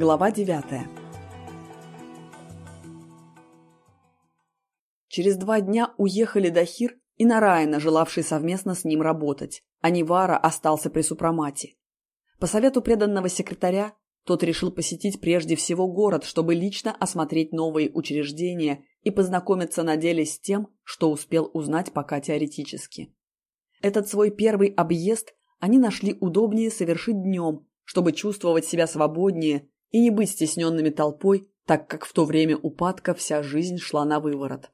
Глава 9 Через два дня уехали Дахир и Нараяна, желавший совместно с ним работать, а Нивара остался при супромате. По совету преданного секретаря, тот решил посетить прежде всего город, чтобы лично осмотреть новые учреждения и познакомиться на деле с тем, что успел узнать пока теоретически. Этот свой первый объезд они нашли удобнее совершить днем, чтобы чувствовать себя свободнее и не быть стесненными толпой, так как в то время упадка вся жизнь шла на выворот.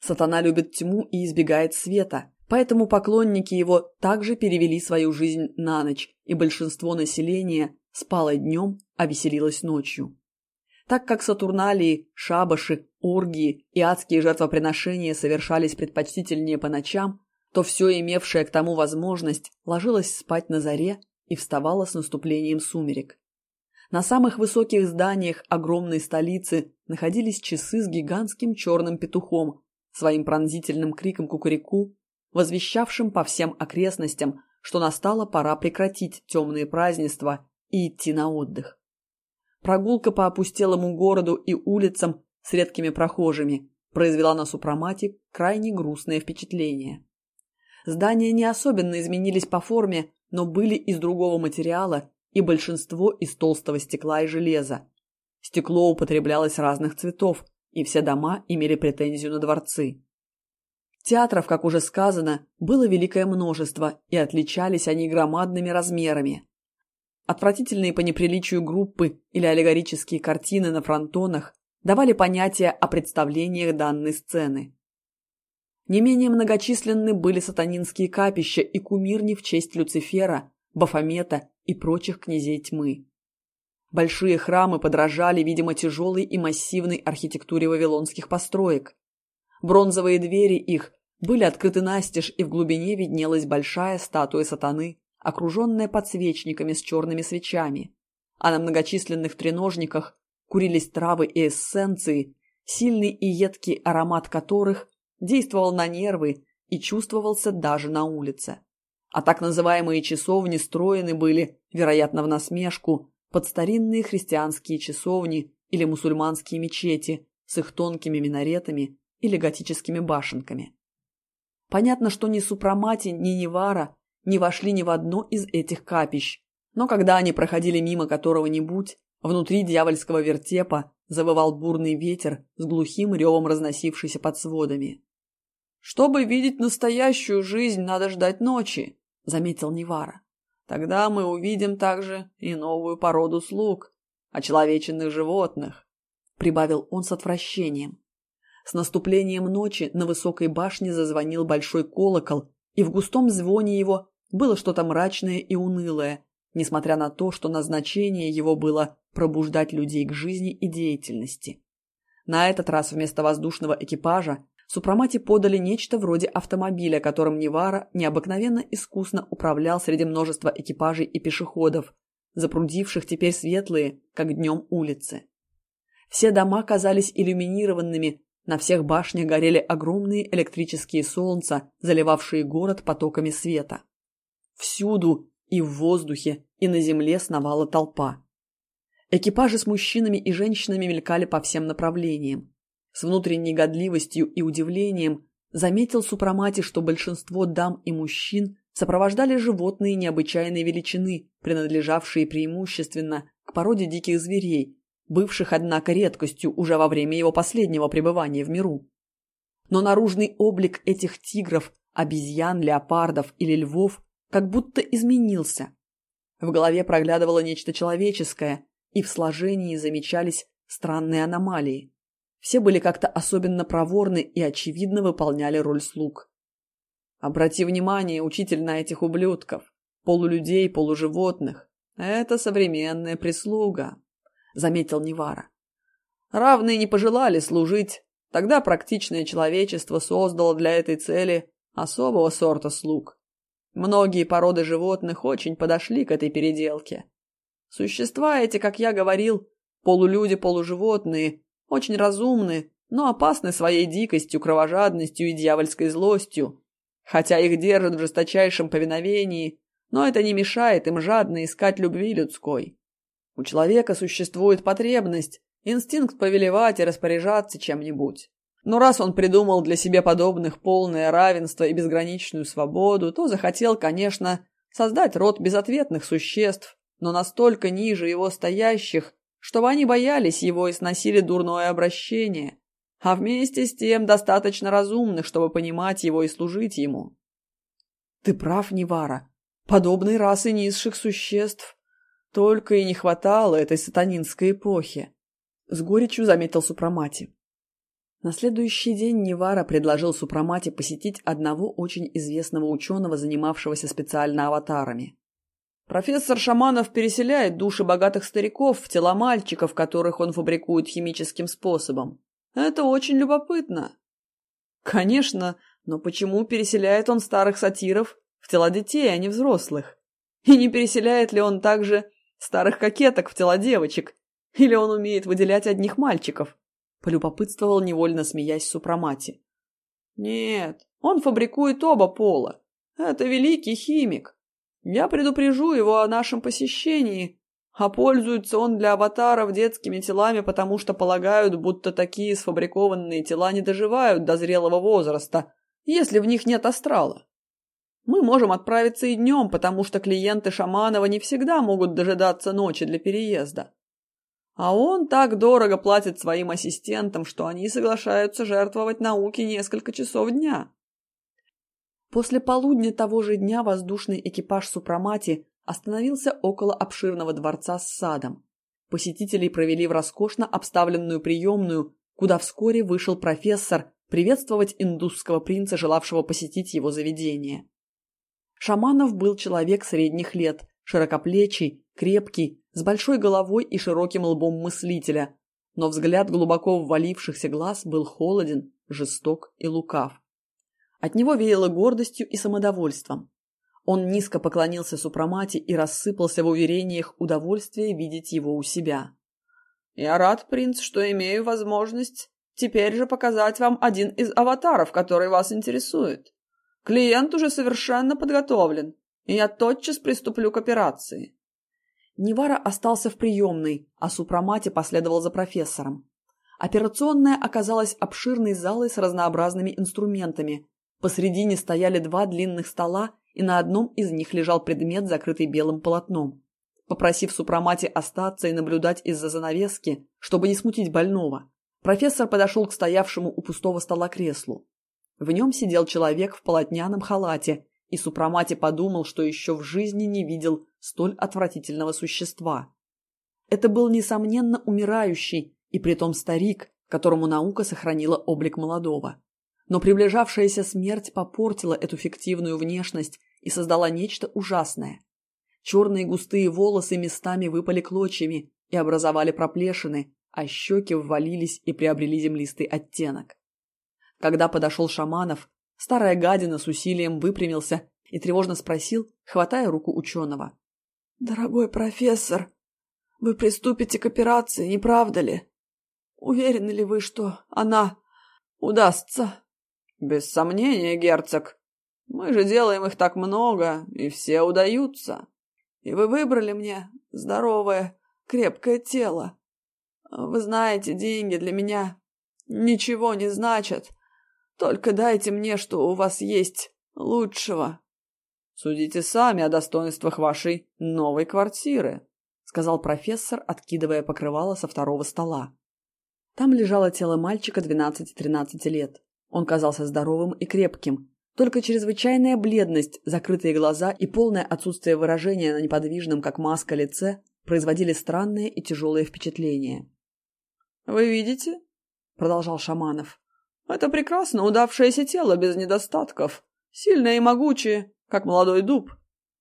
Сатана любит тьму и избегает света, поэтому поклонники его также перевели свою жизнь на ночь, и большинство населения спало днем, а веселилось ночью. Так как сатурналии, шабаши, оргии и адские жертвоприношения совершались предпочтительнее по ночам, то все имевшее к тому возможность ложилось спать на заре и вставало с наступлением сумерек. На самых высоких зданиях огромной столицы находились часы с гигантским черным петухом, своим пронзительным криком кукареку, возвещавшим по всем окрестностям, что настала пора прекратить темные празднества и идти на отдых. Прогулка по опустелому городу и улицам с редкими прохожими произвела на супромате крайне грустное впечатление. Здания не особенно изменились по форме, но были из другого материала и большинство из толстого стекла и железа. Стекло употреблялось разных цветов, и все дома имели претензию на дворцы. Театров, как уже сказано, было великое множество, и отличались они громадными размерами. Отвратительные по неприличию группы или аллегорические картины на фронтонах давали понятие о представлениях данной сцены. Не менее многочисленны были сатанинские капища и кумирни в честь Люцифера, Бафомета и прочих князей тьмы. Большие храмы подражали, видимо, тяжелой и массивной архитектуре вавилонских построек. Бронзовые двери их были открыты настежь, и в глубине виднелась большая статуя сатаны, окруженная подсвечниками с черными свечами. А на многочисленных треножниках курились травы и эссенции, сильный и едкий аромат которых действовал на нервы и чувствовался даже на улице. А так называемые часовни строены были, вероятно, в насмешку, под старинные христианские часовни или мусульманские мечети с их тонкими минаретами или готическими башенками. Понятно, что ни Супрамати, ни Невара не вошли ни в одно из этих капищ, но когда они проходили мимо которого-нибудь, внутри дьявольского вертепа завывал бурный ветер с глухим ревом разносившийся под сводами. «Чтобы видеть настоящую жизнь, надо ждать ночи», — заметил Невара. Тогда мы увидим также и новую породу слуг, очеловеченных животных», — прибавил он с отвращением. С наступлением ночи на высокой башне зазвонил большой колокол, и в густом звоне его было что-то мрачное и унылое, несмотря на то, что назначение его было пробуждать людей к жизни и деятельности. На этот раз вместо воздушного экипажа Супромате подали нечто вроде автомобиля, которым Невара необыкновенно искусно управлял среди множества экипажей и пешеходов, запрудивших теперь светлые, как днем, улицы. Все дома казались иллюминированными, на всех башнях горели огромные электрические солнца, заливавшие город потоками света. Всюду, и в воздухе, и на земле сновала толпа. Экипажи с мужчинами и женщинами мелькали по всем направлениям. С внутренней годливостью и удивлением заметил Супрамати, что большинство дам и мужчин сопровождали животные необычайной величины, принадлежавшие преимущественно к породе диких зверей, бывших, однако, редкостью уже во время его последнего пребывания в миру. Но наружный облик этих тигров, обезьян, леопардов или львов как будто изменился. В голове проглядывало нечто человеческое, и в сложении замечались странные аномалии. Все были как-то особенно проворны и очевидно выполняли роль слуг. Обрати внимание, учитель, на этих ублюдков. Полулюдей, полуживотных. Это современная прислуга, заметил Невара. Равные не пожелали служить. Тогда практичное человечество создало для этой цели особого сорта слуг. Многие породы животных очень подошли к этой переделке. Существа эти, как я говорил, полулюди-полуживотные, очень разумны, но опасны своей дикостью, кровожадностью и дьявольской злостью. Хотя их держат в жесточайшем повиновении, но это не мешает им жадно искать любви людской. У человека существует потребность, инстинкт повелевать и распоряжаться чем-нибудь. Но раз он придумал для себя подобных полное равенство и безграничную свободу, то захотел, конечно, создать род безответных существ, но настолько ниже его стоящих, чтобы они боялись его и сносили дурное обращение, а вместе с тем достаточно разумных, чтобы понимать его и служить ему. Ты прав, Невара. Подобной расы низших существ только и не хватало этой сатанинской эпохи. С горечью заметил Супрамати. На следующий день Невара предложил Супрамати посетить одного очень известного ученого, занимавшегося специально аватарами. Профессор Шаманов переселяет души богатых стариков в тела мальчиков, которых он фабрикует химическим способом. Это очень любопытно. Конечно, но почему переселяет он старых сатиров в тела детей, а не взрослых? И не переселяет ли он также старых кокеток в тела девочек? Или он умеет выделять одних мальчиков? Полюбопытствовал невольно смеясь Супрамати. Нет, он фабрикует оба пола. Это великий химик. Я предупрежу его о нашем посещении, а пользуется он для аватаров детскими телами, потому что полагают, будто такие сфабрикованные тела не доживают до зрелого возраста, если в них нет астрала. Мы можем отправиться и днем, потому что клиенты Шаманова не всегда могут дожидаться ночи для переезда. А он так дорого платит своим ассистентам, что они соглашаются жертвовать науке несколько часов дня. После полудня того же дня воздушный экипаж Супрамати остановился около обширного дворца с садом. Посетителей провели в роскошно обставленную приемную, куда вскоре вышел профессор приветствовать индусского принца, желавшего посетить его заведение. Шаманов был человек средних лет, широкоплечий, крепкий, с большой головой и широким лбом мыслителя, но взгляд глубоко ввалившихся глаз был холоден, жесток и лукав. От него веяло гордостью и самодовольством. Он низко поклонился Супрамате и рассыпался в уверениях удовольствия видеть его у себя. «Я рад, принц, что имею возможность теперь же показать вам один из аватаров, который вас интересует. Клиент уже совершенно подготовлен, и я тотчас приступлю к операции». Невара остался в приемной, а Супрамати последовал за профессором. Операционная оказалась обширной залой с разнообразными инструментами, Посредине стояли два длинных стола, и на одном из них лежал предмет, закрытый белым полотном. Попросив супромати остаться и наблюдать из-за занавески, чтобы не смутить больного, профессор подошел к стоявшему у пустого стола креслу. В нем сидел человек в полотняном халате, и супромати подумал, что еще в жизни не видел столь отвратительного существа. Это был, несомненно, умирающий, и притом старик, которому наука сохранила облик молодого. Но приближавшаяся смерть попортила эту фиктивную внешность и создала нечто ужасное. Черные густые волосы местами выпали клочьями и образовали проплешины, а щеки ввалились и приобрели землистый оттенок. Когда подошел Шаманов, старая гадина с усилием выпрямился и тревожно спросил, хватая руку ученого. «Дорогой профессор, вы приступите к операции, не правда ли? Уверены ли вы, что она удастся?» «Без сомнения, герцог. Мы же делаем их так много, и все удаются. И вы выбрали мне здоровое, крепкое тело. Вы знаете, деньги для меня ничего не значат. Только дайте мне, что у вас есть лучшего». «Судите сами о достоинствах вашей новой квартиры», сказал профессор, откидывая покрывало со второго стола. Там лежало тело мальчика 12-13 лет. Он казался здоровым и крепким. Только чрезвычайная бледность, закрытые глаза и полное отсутствие выражения на неподвижном, как маска, лице производили странное и тяжелое впечатление. «Вы видите?» – продолжал Шаманов. «Это прекрасно удавшееся тело без недостатков, сильное и могучее, как молодой дуб.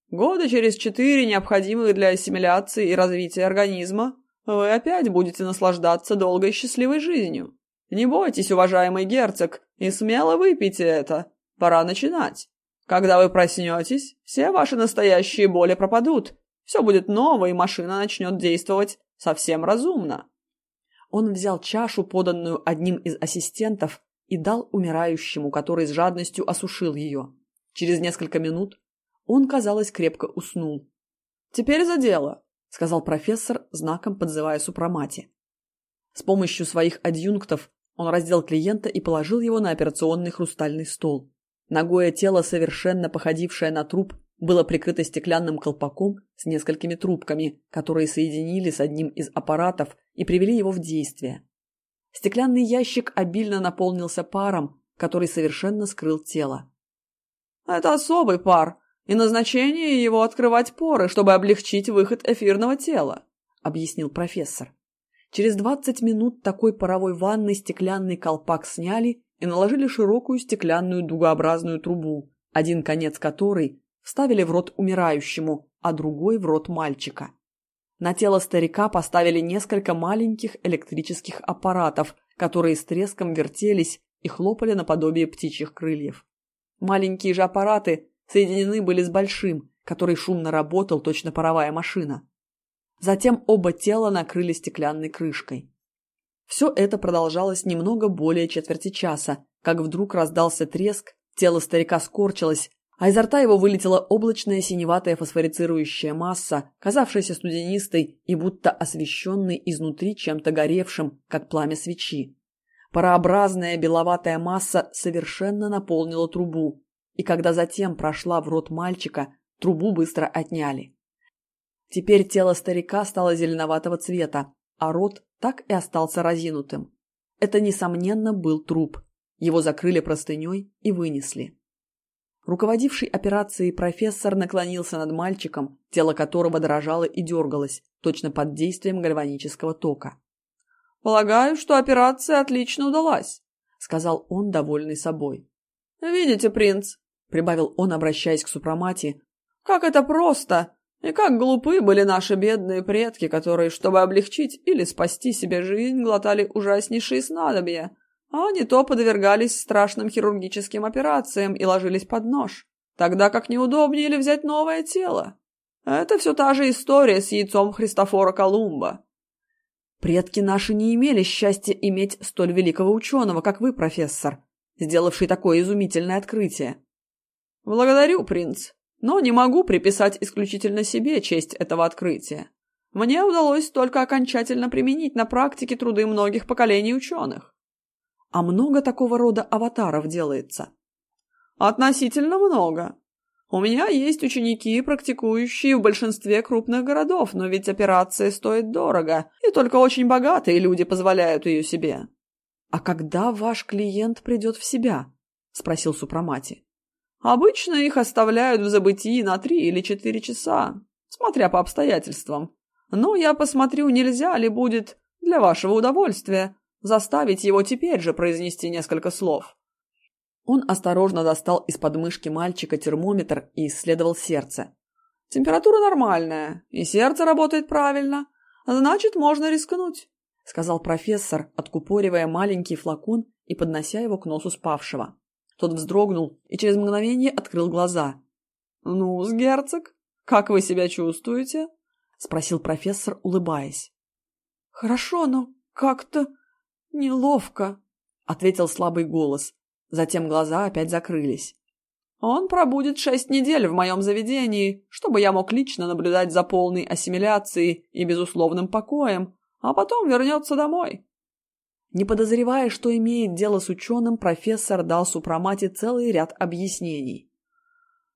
Года через четыре, необходимых для ассимиляции и развития организма, вы опять будете наслаждаться долгой счастливой жизнью. Не бойтесь, уважаемый герцог, и смело выпейте это. Пора начинать. Когда вы проснетесь, все ваши настоящие боли пропадут. Все будет ново, и машина начнет действовать совсем разумно. Он взял чашу, поданную одним из ассистентов, и дал умирающему, который с жадностью осушил ее. Через несколько минут он, казалось, крепко уснул. «Теперь за дело», — сказал профессор, знаком подзывая Супрамати. С помощью своих адъюнктов он раздел клиента и положил его на операционный хрустальный стол. Ногое тело, совершенно походившее на труп, было прикрыто стеклянным колпаком с несколькими трубками, которые соединили с одним из аппаратов и привели его в действие. Стеклянный ящик обильно наполнился паром, который совершенно скрыл тело. «Это особый пар, и назначение его открывать поры, чтобы облегчить выход эфирного тела», — объяснил профессор. Через двадцать минут такой паровой ванны стеклянный колпак сняли и наложили широкую стеклянную дугообразную трубу, один конец которой вставили в рот умирающему, а другой в рот мальчика. На тело старика поставили несколько маленьких электрических аппаратов, которые с треском вертелись и хлопали наподобие птичьих крыльев. Маленькие же аппараты соединены были с большим, который шумно работал, точно паровая машина. Затем оба тела накрыли стеклянной крышкой. Все это продолжалось немного более четверти часа, как вдруг раздался треск, тело старика скорчилось, а изо рта его вылетела облачная синеватая фосфорицирующая масса, казавшаяся студенистой и будто освещенной изнутри чем-то горевшим, как пламя свечи. Парообразная беловатая масса совершенно наполнила трубу, и когда затем прошла в рот мальчика, трубу быстро отняли. Теперь тело старика стало зеленоватого цвета, а рот так и остался разинутым. Это, несомненно, был труп. Его закрыли простыней и вынесли. Руководивший операцией профессор наклонился над мальчиком, тело которого дрожало и дергалось, точно под действием гальванического тока. «Полагаю, что операция отлично удалась», — сказал он, довольный собой. «Видите, принц», — прибавил он, обращаясь к супромате, — «как это просто и как глупы были наши бедные предки, которые, чтобы облегчить или спасти себе жизнь, глотали ужаснейшие снадобья, а не то подвергались страшным хирургическим операциям и ложились под нож, тогда как неудобнее ли взять новое тело. Это все та же история с яйцом Христофора Колумба. Предки наши не имели счастья иметь столь великого ученого, как вы, профессор, сделавший такое изумительное открытие. Благодарю, принц, но не могу приписать исключительно себе честь этого открытия. Мне удалось только окончательно применить на практике труды многих поколений ученых. А много такого рода аватаров делается? Относительно много. У меня есть ученики, практикующие в большинстве крупных городов, но ведь операция стоит дорого, и только очень богатые люди позволяют ее себе. А когда ваш клиент придет в себя? Спросил Супрамати. Обычно их оставляют в забытии на три или четыре часа, смотря по обстоятельствам. Но я посмотрю, нельзя ли будет, для вашего удовольствия, заставить его теперь же произнести несколько слов. Он осторожно достал из подмышки мальчика термометр и исследовал сердце. Температура нормальная, и сердце работает правильно. Значит, можно рискнуть, сказал профессор, откупоривая маленький флакон и поднося его к носу спавшего. Тот вздрогнул и через мгновение открыл глаза. «Ну, с герцог, как вы себя чувствуете?» — спросил профессор, улыбаясь. «Хорошо, но как-то неловко», — ответил слабый голос. Затем глаза опять закрылись. «Он пробудет шесть недель в моем заведении, чтобы я мог лично наблюдать за полной ассимиляцией и безусловным покоем, а потом вернется домой. Не подозревая, что имеет дело с ученым, профессор дал Супрамате целый ряд объяснений.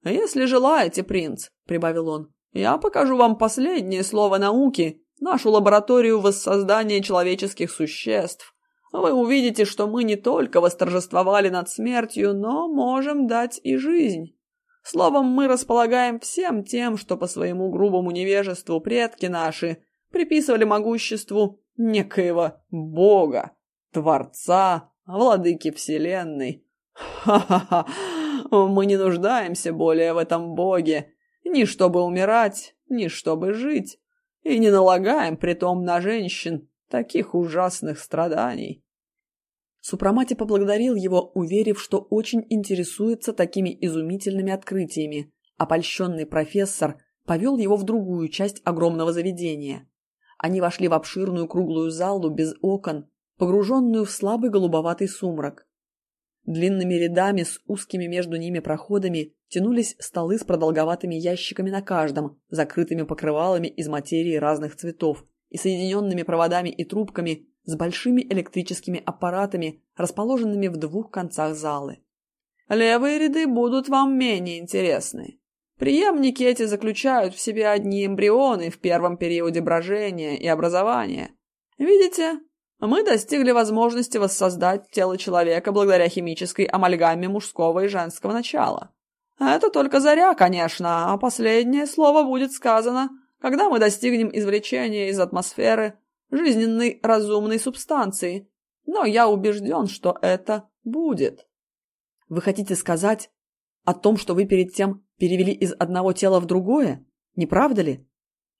«Если желаете, принц», — прибавил он, — «я покажу вам последнее слово науки, нашу лабораторию воссоздания человеческих существ. Вы увидите, что мы не только восторжествовали над смертью, но можем дать и жизнь. Словом, мы располагаем всем тем, что по своему грубому невежеству предки наши приписывали могуществу некоего бога. Творца, владыки Вселенной. Ха-ха-ха, мы не нуждаемся более в этом боге, ни чтобы умирать, ни чтобы жить, и не налагаем притом на женщин таких ужасных страданий. Супрамати поблагодарил его, уверив, что очень интересуется такими изумительными открытиями, а польщенный профессор повел его в другую часть огромного заведения. Они вошли в обширную круглую залу без окон, погруженную в слабый голубоватый сумрак. Длинными рядами с узкими между ними проходами тянулись столы с продолговатыми ящиками на каждом, закрытыми покрывалами из материи разных цветов и соединенными проводами и трубками с большими электрическими аппаратами, расположенными в двух концах залы. Левые ряды будут вам менее интересны. Приемники эти заключают в себе одни эмбрионы в первом периоде брожения и образования. Видите, мы достигли возможности воссоздать тело человека благодаря химической амальгаме мужского и женского начала. Это только заря, конечно, а последнее слово будет сказано, когда мы достигнем извлечения из атмосферы жизненной разумной субстанции. Но я убежден, что это будет. Вы хотите сказать о том, что вы перед тем перевели из одного тела в другое? Не правда ли?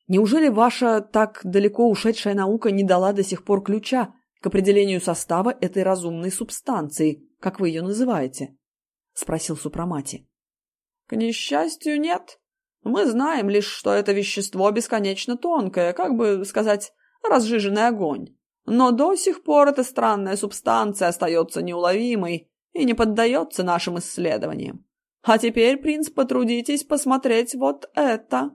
Неужели ваша так далеко ушедшая наука не дала до сих пор ключа к определению состава этой разумной субстанции, как вы ее называете? Спросил Супрамати. К несчастью, нет. Мы знаем лишь, что это вещество бесконечно тонкое, как бы сказать, разжиженный огонь. Но до сих пор эта странная субстанция остается неуловимой и не поддается нашим исследованиям. А теперь, принц, потрудитесь посмотреть вот это.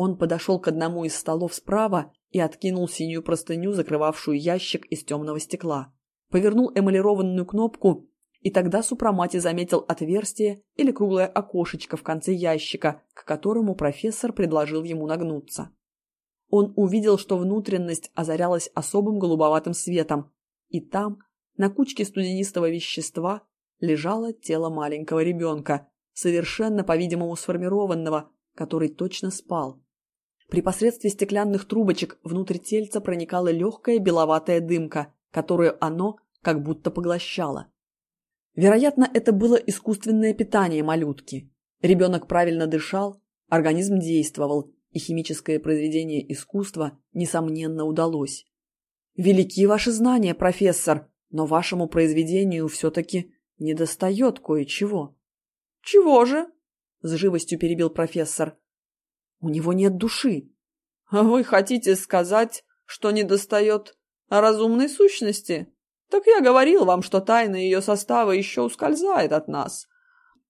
Он подошел к одному из столов справа и откинул синюю простыню, закрывавшую ящик из темного стекла. Повернул эмалированную кнопку, и тогда Супрамати заметил отверстие или круглое окошечко в конце ящика, к которому профессор предложил ему нагнуться. Он увидел, что внутренность озарялась особым голубоватым светом, и там, на кучке студенистого вещества лежало тело маленького ребенка, совершенно, по-видимому, сформированного, который точно спал. При посредстве стеклянных трубочек внутрь тельца проникала легкая беловатая дымка, которую оно как будто поглощало. Вероятно, это было искусственное питание малютки. Ребенок правильно дышал, организм действовал, и химическое произведение искусства, несомненно, удалось. «Велики ваши знания, профессор!» но вашему произведению все-таки недостает кое-чего. — Чего же? — с живостью перебил профессор. — У него нет души. — А вы хотите сказать, что недостает разумной сущности? Так я говорил вам, что тайна ее состава еще ускользает от нас.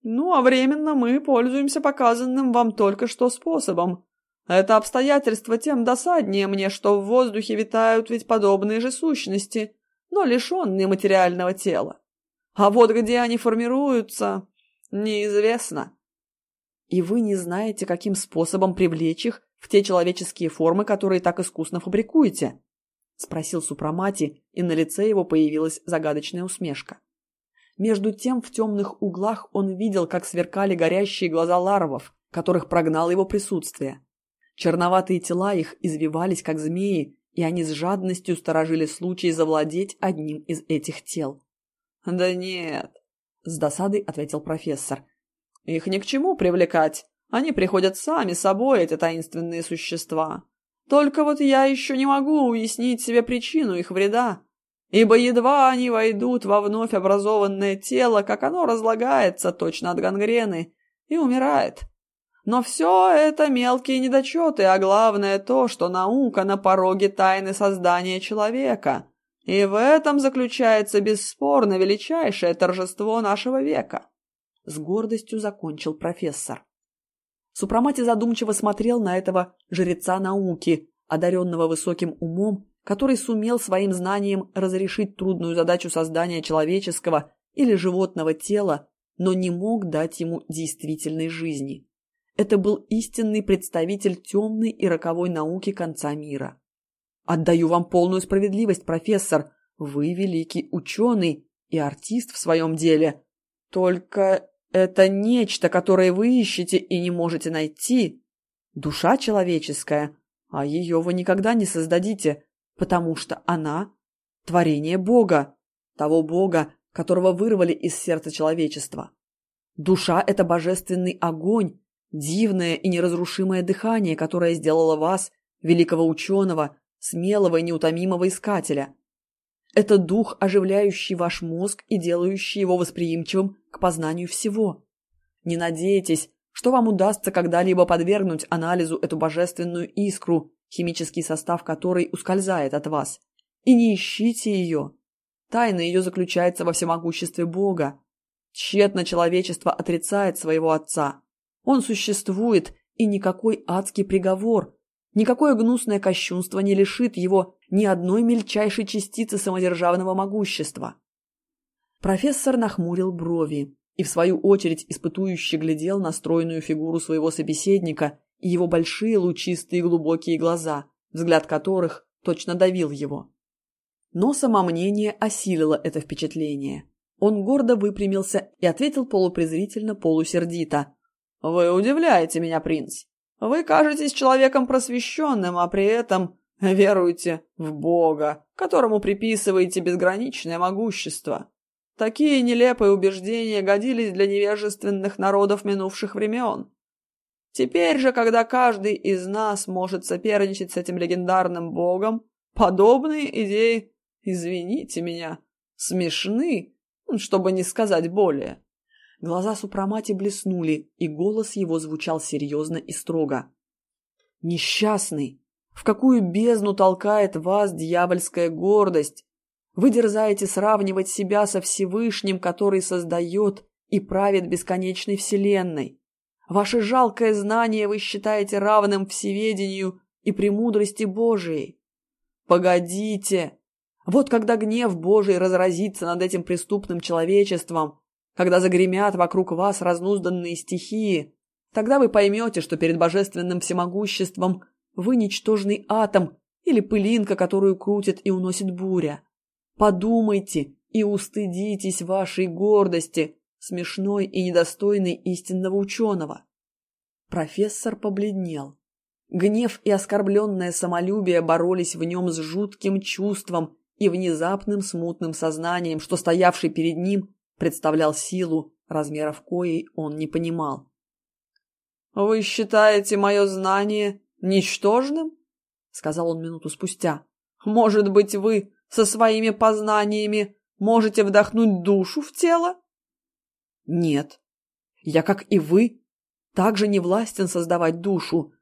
Ну, а временно мы пользуемся показанным вам только что способом. Это обстоятельство тем досаднее мне, что в воздухе витают ведь подобные же сущности но лишенные материального тела. А вот где они формируются, неизвестно. И вы не знаете, каким способом привлечь их в те человеческие формы, которые так искусно фабрикуете? Спросил Супрамати, и на лице его появилась загадочная усмешка. Между тем в темных углах он видел, как сверкали горящие глаза ларвов, которых прогнал его присутствие. Черноватые тела их извивались, как змеи, и они с жадностью сторожили случай завладеть одним из этих тел. «Да нет», — с досадой ответил профессор. «Их ни к чему привлекать. Они приходят сами собой, эти таинственные существа. Только вот я еще не могу уяснить себе причину их вреда, ибо едва они войдут во вновь образованное тело, как оно разлагается точно от гангрены и умирает. Но все это мелкие недочеты, а главное то, что наука на пороге тайны создания человека. И в этом заключается бесспорно величайшее торжество нашего века. С гордостью закончил профессор. Супрамати задумчиво смотрел на этого жреца науки, одаренного высоким умом, который сумел своим знанием разрешить трудную задачу создания человеческого или животного тела, но не мог дать ему действительной жизни. Это был истинный представитель темной и роковой науки конца мира. Отдаю вам полную справедливость, профессор. Вы великий ученый и артист в своем деле. Только это нечто, которое вы ищете и не можете найти. Душа человеческая, а ее вы никогда не создадите, потому что она – творение Бога, того Бога, которого вырвали из сердца человечества. Душа – это божественный огонь, Дивное и неразрушимое дыхание, которое сделало вас, великого ученого, смелого и неутомимого искателя. Это дух, оживляющий ваш мозг и делающий его восприимчивым к познанию всего. Не надейтесь, что вам удастся когда-либо подвергнуть анализу эту божественную искру, химический состав которой ускользает от вас. И не ищите ее. Тайна ее заключается во всемогуществе Бога. Тщетно человечество отрицает своего Отца. Он существует, и никакой адский приговор, никакое гнусное кощунство не лишит его ни одной мельчайшей частицы самодержавного могущества. Профессор нахмурил брови и, в свою очередь, испытующе глядел на стройную фигуру своего собеседника и его большие лучистые глубокие глаза, взгляд которых точно давил его. Но самомнение осилило это впечатление. Он гордо выпрямился и ответил полупрезрительно, полусердито. «Вы удивляете меня, принц. Вы кажетесь человеком просвещенным, а при этом веруете в Бога, которому приписываете безграничное могущество. Такие нелепые убеждения годились для невежественных народов минувших времен. Теперь же, когда каждый из нас может соперничать с этим легендарным богом, подобные идеи, извините меня, смешны, чтобы не сказать более. Глаза Супрамати блеснули, и голос его звучал серьезно и строго. «Несчастный! В какую бездну толкает вас дьявольская гордость? Вы дерзаете сравнивать себя со Всевышним, который создает и правит бесконечной вселенной. Ваше жалкое знание вы считаете равным всеведению и премудрости Божией. Погодите! Вот когда гнев Божий разразится над этим преступным человечеством, когда загремят вокруг вас разнузданные стихии, тогда вы поймете, что перед божественным всемогуществом вы ничтожный атом или пылинка, которую крутит и уносит буря. Подумайте и устыдитесь вашей гордости, смешной и недостойный истинного ученого. Профессор побледнел. Гнев и оскорбленное самолюбие боролись в нем с жутким чувством и внезапным смутным сознанием, что стоявший перед ним представлял силу, размеров коей он не понимал. «Вы считаете мое знание ничтожным?» — сказал он минуту спустя. «Может быть, вы со своими познаниями можете вдохнуть душу в тело?» Нет. Я, как и вы, также не властен создавать душу.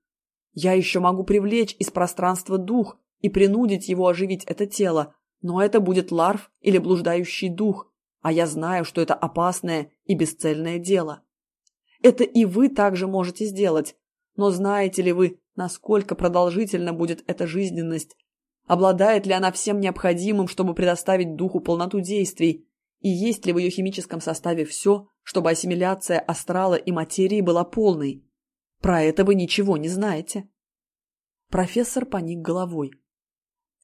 Я еще могу привлечь из пространства дух и принудить его оживить это тело, но это будет ларв или блуждающий дух, а я знаю, что это опасное и бесцельное дело. Это и вы также можете сделать, но знаете ли вы, насколько продолжительна будет эта жизненность? Обладает ли она всем необходимым, чтобы предоставить духу полноту действий? И есть ли в ее химическом составе все, чтобы ассимиляция астрала и материи была полной. Про это вы ничего не знаете. Профессор поник головой.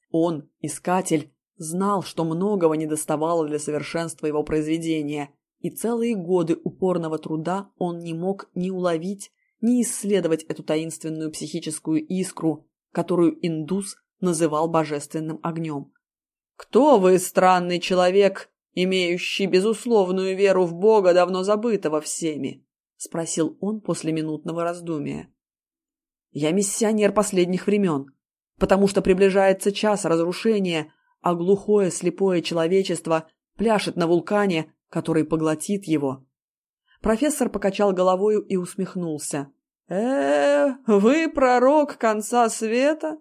Он, искатель, знал, что многого недоставало для совершенства его произведения, и целые годы упорного труда он не мог ни уловить, ни исследовать эту таинственную психическую искру, которую индус называл божественным огнем. «Кто вы, странный человек, имеющий безусловную веру в Бога, давно забытого всеми?» — спросил он после минутного раздумия. «Я миссионер последних времен, потому что приближается час разрушения, а глухое слепое человечество пляшет на вулкане, который поглотит его». Профессор покачал головою и усмехнулся. э вы пророк конца света?»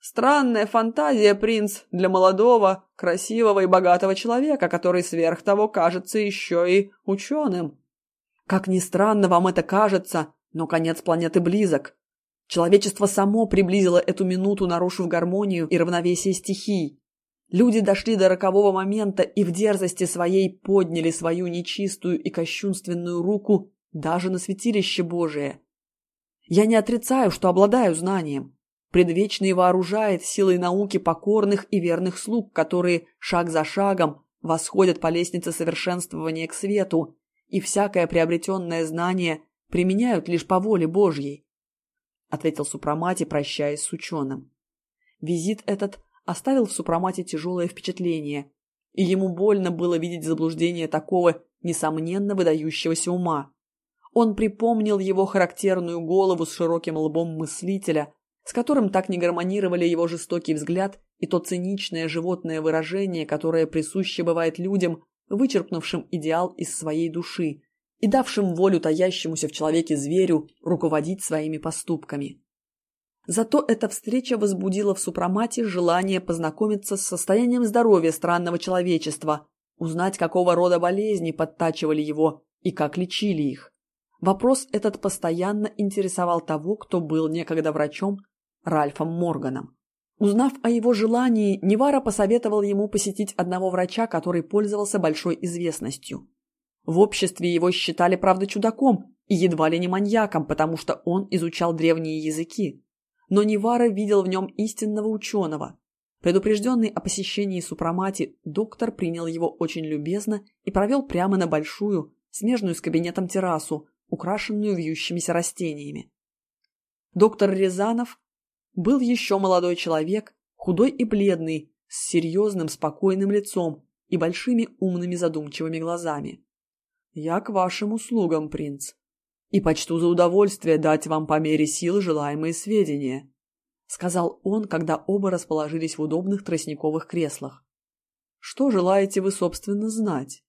Странная фантазия, принц, для молодого, красивого и богатого человека, который сверх того кажется еще и ученым. Как ни странно вам это кажется, но конец планеты близок. Человечество само приблизило эту минуту, нарушив гармонию и равновесие стихий. Люди дошли до рокового момента и в дерзости своей подняли свою нечистую и кощунственную руку даже на святилище Божие. Я не отрицаю, что обладаю знанием, Предвечный вооружает силой науки покорных и верных слуг, которые шаг за шагом восходят по лестнице совершенствования к свету, и всякое приобретенное знание применяют лишь по воле Божьей, — ответил Супрамати, прощаясь с ученым. Визит этот оставил в Супрамате тяжелое впечатление, и ему больно было видеть заблуждение такого, несомненно, выдающегося ума. Он припомнил его характерную голову с широким лбом мыслителя, с которым так не гармонировали его жестокий взгляд и то циничное животное выражение, которое присуще бывает людям, вычерпнувшим идеал из своей души и давшим волю таящемуся в человеке зверю руководить своими поступками. Зато эта встреча возбудила в супромате желание познакомиться с состоянием здоровья странного человечества, узнать, какого рода болезни подтачивали его и как лечили их. Вопрос этот постоянно интересовал того, кто был некогда врачом, Ральфом Морганом. Узнав о его желании, Невара посоветовал ему посетить одного врача, который пользовался большой известностью. В обществе его считали, правда, чудаком и едва ли не маньяком, потому что он изучал древние языки но Невара видел в нем истинного ученого. Предупрежденный о посещении супромати, доктор принял его очень любезно и провел прямо на большую, смежную с кабинетом террасу, украшенную вьющимися растениями. Доктор Рязанов был еще молодой человек, худой и бледный, с серьезным спокойным лицом и большими умными задумчивыми глазами. «Я к вашим услугам, принц», и почту за удовольствие дать вам по мере сил желаемые сведения», — сказал он, когда оба расположились в удобных тростниковых креслах. «Что желаете вы, собственно, знать?»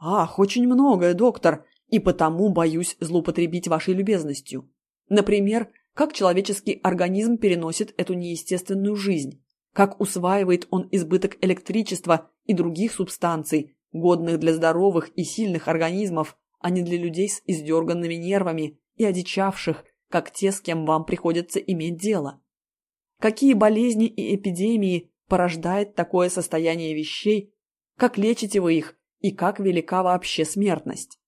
«Ах, очень многое, доктор, и потому боюсь злоупотребить вашей любезностью. Например, как человеческий организм переносит эту неестественную жизнь, как усваивает он избыток электричества и других субстанций, годных для здоровых и сильных организмов, а не для людей с издерганными нервами и одичавших, как те, с кем вам приходится иметь дело. Какие болезни и эпидемии порождает такое состояние вещей, как лечите вы их и как велика вообще смертность?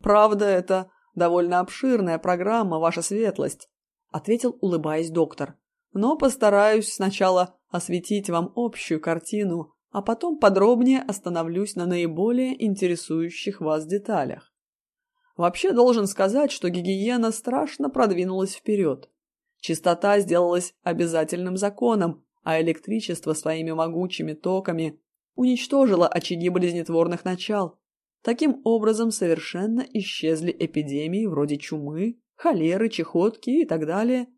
Правда, это довольно обширная программа, ваша светлость, ответил, улыбаясь доктор. Но постараюсь сначала осветить вам общую картину а потом подробнее остановлюсь на наиболее интересующих вас деталях. Вообще должен сказать, что гигиена страшно продвинулась вперед. Чистота сделалась обязательным законом, а электричество своими могучими токами уничтожило очаги болезнетворных начал. Таким образом совершенно исчезли эпидемии вроде чумы, холеры, чехотки и так далее,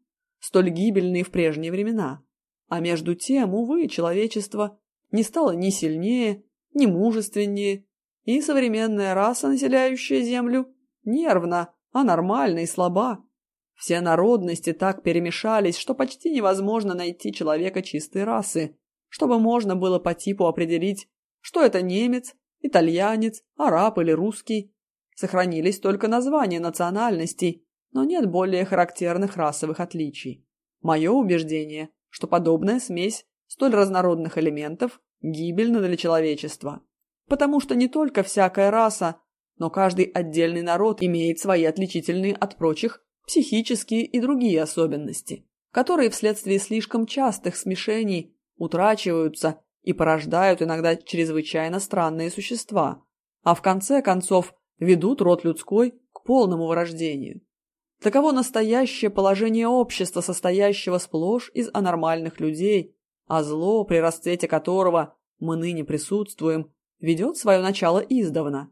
столь гибельные в прежние времена. А между тем, увы, человечество не стала ни сильнее, ни мужественнее, и современная раса, населяющая Землю, нервна, а нормальна и слаба. Все народности так перемешались, что почти невозможно найти человека чистой расы, чтобы можно было по типу определить, что это немец, итальянец, араб или русский. Сохранились только названия национальностей, но нет более характерных расовых отличий. Мое убеждение, что подобная смесь столь разнородных элементов гибельна для человечества. Потому что не только всякая раса, но каждый отдельный народ имеет свои отличительные от прочих психические и другие особенности, которые вследствие слишком частых смешений утрачиваются и порождают иногда чрезвычайно странные существа, а в конце концов ведут род людской к полному вырождению. Таково настоящее положение общества, состоящего сплошь из анормальных людей, а зло, при расцвете которого мы ныне присутствуем, ведет свое начало издавна.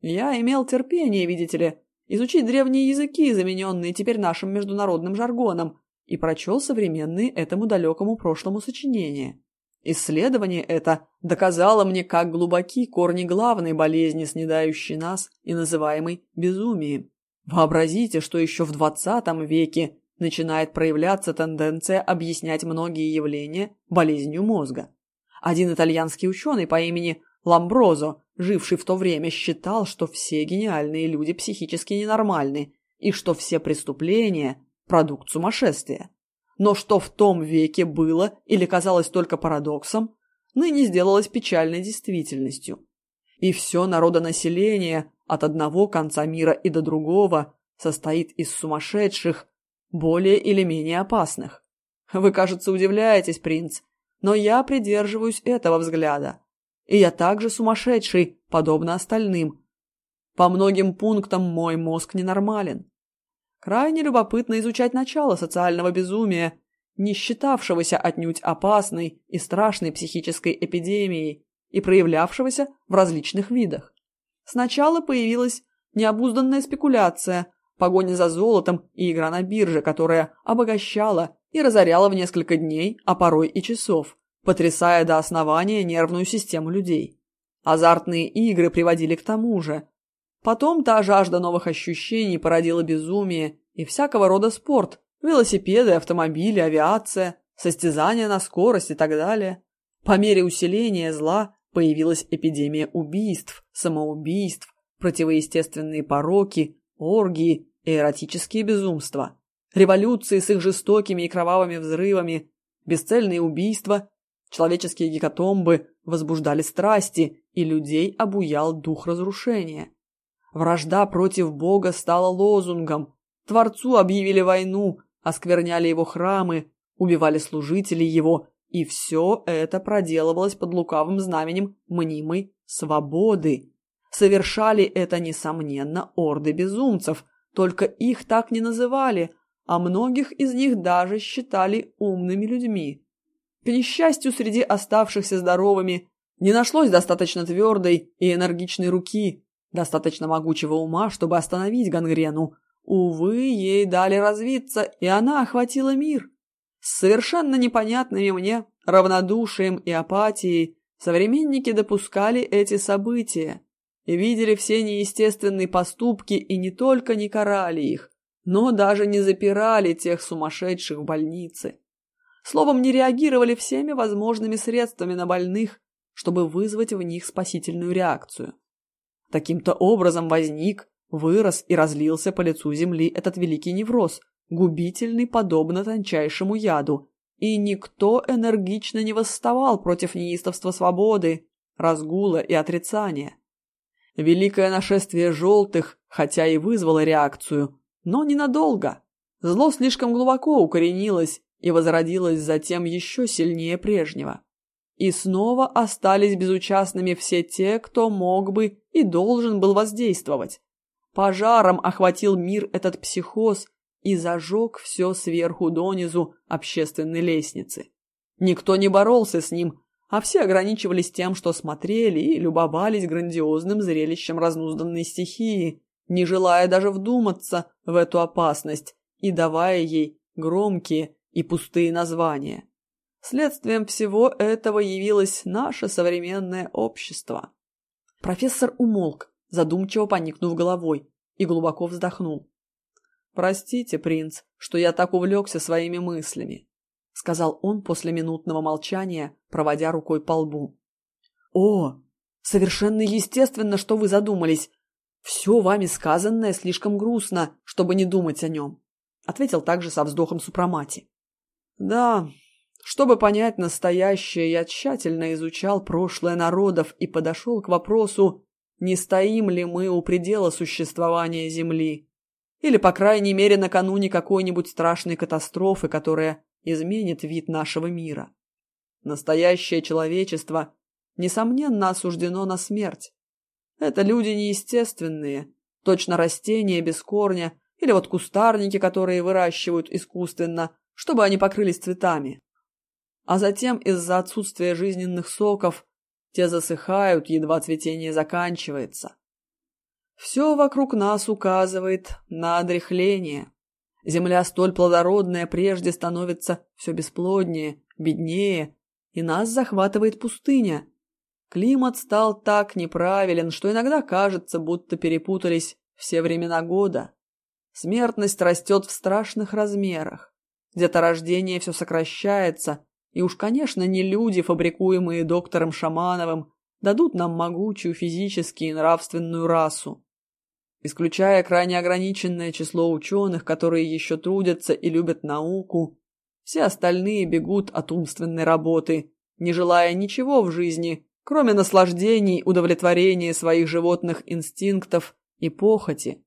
Я имел терпение, видите ли, изучить древние языки, замененные теперь нашим международным жаргоном, и прочел современные этому далекому прошлому сочинения. Исследование это доказало мне, как глубоки корни главной болезни, снедающей нас и называемой безумием. Вообразите, что еще в двадцатом веке начинает проявляться тенденция объяснять многие явления болезнью мозга. Один итальянский ученый по имени Ламброзо, живший в то время, считал, что все гениальные люди психически ненормальны и что все преступления – продукт сумасшествия. Но что в том веке было или казалось только парадоксом, ныне сделалось печальной действительностью. И все народонаселение от одного конца мира и до другого состоит из сумасшедших, более или менее опасных. Вы, кажется, удивляетесь, принц, но я придерживаюсь этого взгляда. И я также сумасшедший, подобно остальным. По многим пунктам мой мозг ненормален. Крайне любопытно изучать начало социального безумия, не считавшегося отнюдь опасной и страшной психической эпидемией и проявлявшегося в различных видах. Сначала появилась необузданная спекуляция, погоня за золотом и игра на бирже, которая обогащала и разоряла в несколько дней, а порой и часов, потрясая до основания нервную систему людей. Азартные игры приводили к тому же. Потом та жажда новых ощущений породила безумие и всякого рода спорт, Велосипеды, автомобили, авиация, состязания на скорость и так далее. По мере усиления зла появилась эпидемия убийств, самоубийств, противоестественные пороки, оргии и эротические безумства. Революции с их жестокими и кровавыми взрывами, бесцельные убийства, человеческие гекатомбы возбуждали страсти, и людей обуял дух разрушения. Вражда против Бога стала лозунгом. Творцу объявили войну, оскверняли его храмы, убивали служителей его, и все это проделывалось под лукавым знаменем мнимой свободы. Совершали это, несомненно, орды безумцев, только их так не называли, а многих из них даже считали умными людьми. К несчастью, среди оставшихся здоровыми не нашлось достаточно твердой и энергичной руки, достаточно могучего ума, чтобы остановить гангрену. Увы, ей дали развиться, и она охватила мир. С совершенно непонятными мне равнодушием и апатией современники допускали эти события, видели все неестественные поступки и не только не карали их, но даже не запирали тех сумасшедших в больнице. Словом, не реагировали всеми возможными средствами на больных, чтобы вызвать в них спасительную реакцию. Таким-то образом возник, вырос и разлился по лицу земли этот великий невроз, губительный подобно тончайшему яду, и никто энергично не восставал против неистовства свободы, разгула и отрицания. Великое нашествие желтых, хотя и вызвало реакцию, но ненадолго. Зло слишком глубоко укоренилось и возродилось затем еще сильнее прежнего. И снова остались безучастными все те, кто мог бы и должен был воздействовать. Пожаром охватил мир этот психоз и зажег все сверху донизу общественной лестницы. Никто не боролся с ним, а все ограничивались тем, что смотрели и любовались грандиозным зрелищем разнузданной стихии, не желая даже вдуматься в эту опасность и давая ей громкие и пустые названия. Следствием всего этого явилось наше современное общество. Профессор умолк, задумчиво поникнув головой, и глубоко вздохнул. «Простите, принц, что я так увлекся своими мыслями», — сказал он после минутного молчания, проводя рукой по лбу. «О, совершенно естественно, что вы задумались. Все вами сказанное слишком грустно, чтобы не думать о нем», — ответил также со вздохом Супрамати. «Да, чтобы понять настоящее, я тщательно изучал прошлое народов и подошел к вопросу, не стоим ли мы у предела существования Земли или, по крайней мере, накануне какой-нибудь страшной катастрофы, которая изменит вид нашего мира. Настоящее человечество, несомненно, осуждено на смерть. Это люди неестественные, точно растения без корня или вот кустарники, которые выращивают искусственно, чтобы они покрылись цветами. А затем из-за отсутствия жизненных соков те засыхают, едва цветение заканчивается. Все вокруг нас указывает на одряхление. Земля столь плодородная прежде становится все бесплоднее, беднее, и нас захватывает пустыня. Климат стал так неправилен, что иногда кажется, будто перепутались все времена года. Смертность растет в страшных размерах. Где-то рождение все сокращается, и уж, конечно, не люди, фабрикуемые доктором Шамановым, дадут нам могучую физически и нравственную расу. Исключая крайне ограниченное число ученых, которые еще трудятся и любят науку, все остальные бегут от умственной работы, не желая ничего в жизни, кроме наслаждений, удовлетворения своих животных инстинктов и похоти.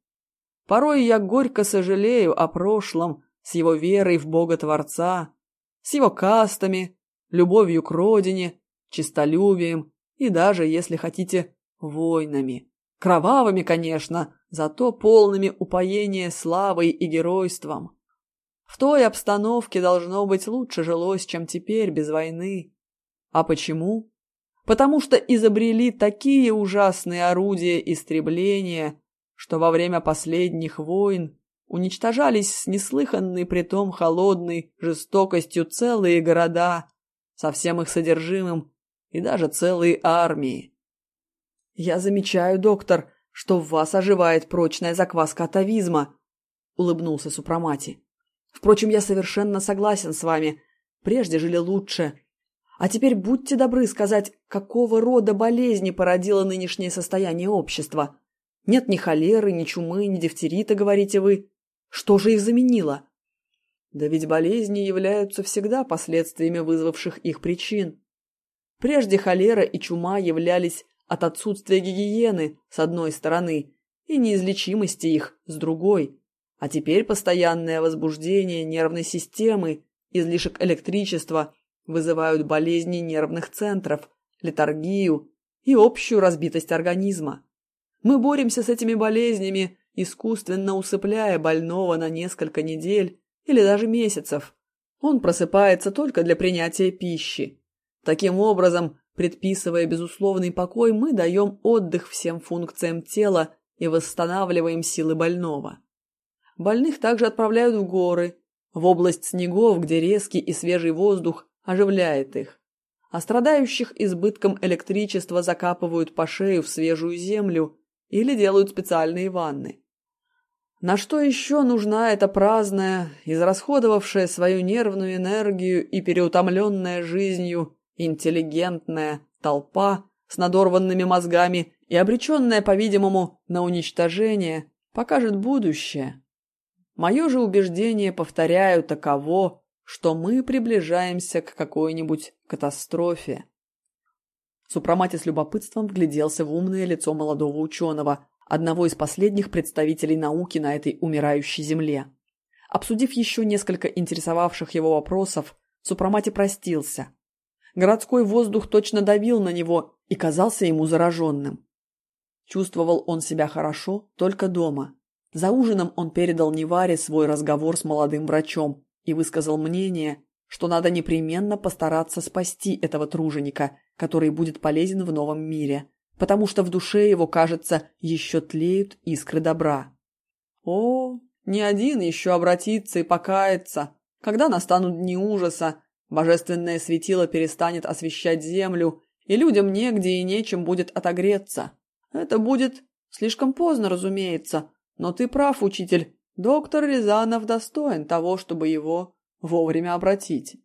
Порой я горько сожалею о прошлом с его верой в Бога-творца, с его кастами, любовью к родине, честолюбием и даже, если хотите, войнами. Кровавыми, конечно, зато полными упоения славой и геройством. В той обстановке должно быть лучше жилось, чем теперь без войны. А почему? Потому что изобрели такие ужасные орудия истребления, что во время последних войн уничтожались с неслыханной притом холодной жестокостью целые города со всем их содержимым и даже целые армии. «Я замечаю, доктор, что в вас оживает прочная закваска атовизма», — улыбнулся Супрамати. Впрочем, я совершенно согласен с вами. Прежде жили лучше. А теперь будьте добры сказать, какого рода болезни породило нынешнее состояние общества. Нет ни холеры, ни чумы, ни дифтерита, говорите вы. Что же их заменило? Да ведь болезни являются всегда последствиями вызвавших их причин. Прежде холера и чума являлись от отсутствия гигиены с одной стороны и неизлечимости их с другой. А теперь постоянное возбуждение нервной системы, излишек электричества вызывают болезни нервных центров, летаргию и общую разбитость организма. Мы боремся с этими болезнями, искусственно усыпляя больного на несколько недель или даже месяцев. Он просыпается только для принятия пищи. Таким образом, предписывая безусловный покой, мы даем отдых всем функциям тела и восстанавливаем силы больного. Больных также отправляют в горы, в область снегов, где резкий и свежий воздух оживляет их. А страдающих избытком электричества закапывают по шею в свежую землю или делают специальные ванны. На что еще нужна эта праздная, израсходовавшая свою нервную энергию и переутомленная жизнью, интеллигентная толпа с надорванными мозгами и обреченная, по-видимому, на уничтожение, покажет будущее. Мое же убеждение, повторяю, таково, что мы приближаемся к какой-нибудь катастрофе. Супрамати с любопытством вгляделся в умное лицо молодого ученого, одного из последних представителей науки на этой умирающей земле. Обсудив еще несколько интересовавших его вопросов, Супрамати простился. Городской воздух точно давил на него и казался ему зараженным. Чувствовал он себя хорошо только дома. За ужином он передал Неваре свой разговор с молодым врачом и высказал мнение, что надо непременно постараться спасти этого труженика, который будет полезен в новом мире, потому что в душе его, кажется, еще тлеют искры добра. О, ни один еще обратится и покается, когда настанут дни ужаса, божественное светило перестанет освещать землю, и людям негде и нечем будет отогреться. Это будет слишком поздно, разумеется, но ты прав, учитель, доктор Рязанов достоин того, чтобы его вовремя обратить.